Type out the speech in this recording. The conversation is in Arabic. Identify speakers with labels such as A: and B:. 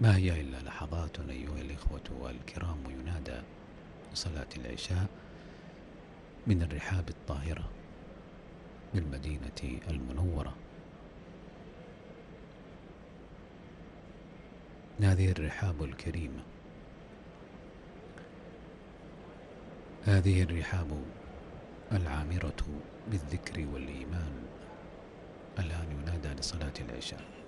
A: ما هي إلا لحظات أيها الإخوة الكرام ينادى صلاة العشاء من الرحاب الطاهرة بالمدينة المنورة. هذه الرحاب الكريمة. هذه الرحاب العامرة بالذكر والإيمان. الآن ينادى لصلاة العشاء.